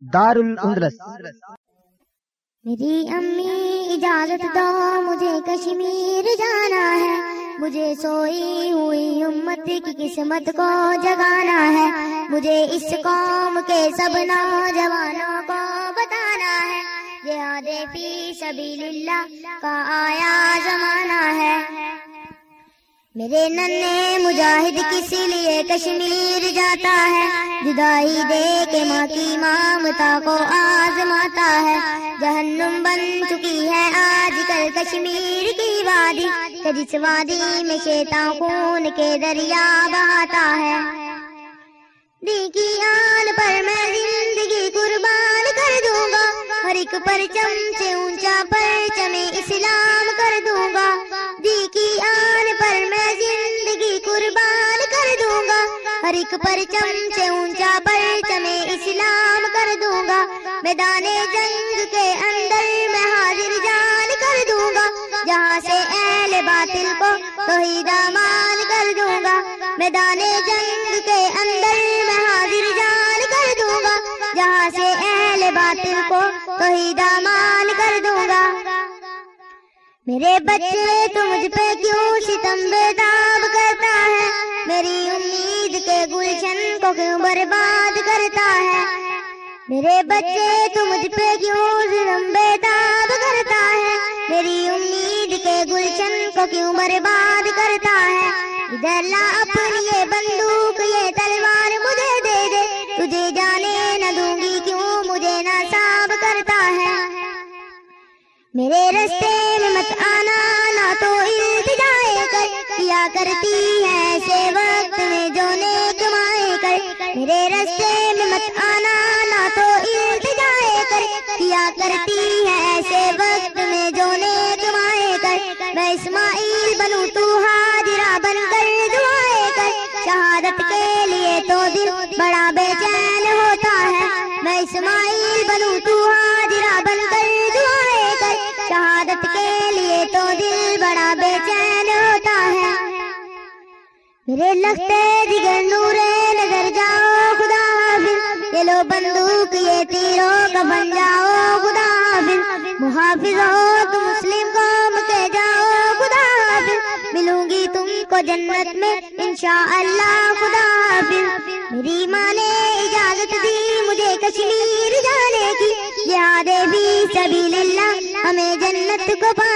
دار الاندلس میری امی اجازت دو، مجھے کشمیر جانا ہے۔ مجھے سوئی ہوئی امت کی قسمت کو جگانا ہے۔ مجھے اس قوم کے سب نوجوانوں کو بتانا ہے۔ جہاد فی سبیل اللہ کا آیا زمانہ ہے۔ میرے ننے مجاہد کسی لیے کشمیر جاتا ہے۔ جدائی دے کے ماں کی مامتا کو آزماتا ہے۔ جہنم بن چکی ہے آج کل کشمیر کی وادی۔ جس وادی میں شیتا خون کے دریا بہاتا ہے۔ دی کی آن پر میں زندگی قربان کر دوں گا۔ ہر ایک پرچم سے اونچا پرچم اسلام کر دوں ہر ایک پرچم سے اونچا پرچم اسلام کر دوں گا۔ میدان جنگ کے اندر میں حاضر جان کر دوں گا۔ جہاں سے اہل باطل کو توحید مان کر دوں گا۔ میدان جنگ کے اندر میں حاضر جان کر دوں گا۔ جہاں سے اہل باطل کو توحید مان کر دوں گا۔ میرے بچے تو مجھ پہ کیوں ستم بیداب کرتا ہے؟ میری امید گلشن کو کیوں برباد کرتا ہے؟ میرے بچے تو مجھ پہ کیوں ظلم بیداب کرتا ہے؟ میری امید کے گلشن کو کیوں برباد کرتا ہے؟ ادھر لا اپنی یہ بندوق، یہ تلوار مجھے دے دے۔ تجھے جانے نہ دوں گی، کیوں مجھے نہ صاف کرتا ہے؟ میرے رستے میں مت آنا کرتی ہے ایسے وقت میں جو نیک مائے کر۔ میرے رستے میں مت آنا، نہ تو التجائے کر۔ کیا کرتی ہے ایسے وقت میں جو نیک مائے کر۔ میں اسماعیل بنوں، تو حاضرہ بن کر دعائے کر۔ شہادت کے لیے تو دل بڑا بے چین ہوتا ہے۔ میں اسماعیل بنوں، تو حاضرہ بن میرے لگتے جگر نورے نظر جاؤ خدا حافظ یہ لو بندوق، یہ تیروں کا بن جاؤ خدا حافظ محافظ ہو تو مسلم قوم کے جاؤ خدا حافظ ملوں گی تم کو جنت میں انشاءاللہ خدا حافظ میری ماں نے اجازت دی مجھے کشمیر جانے کی۔ یاد بھی سبیل اللہ ہمیں جنت کو پانے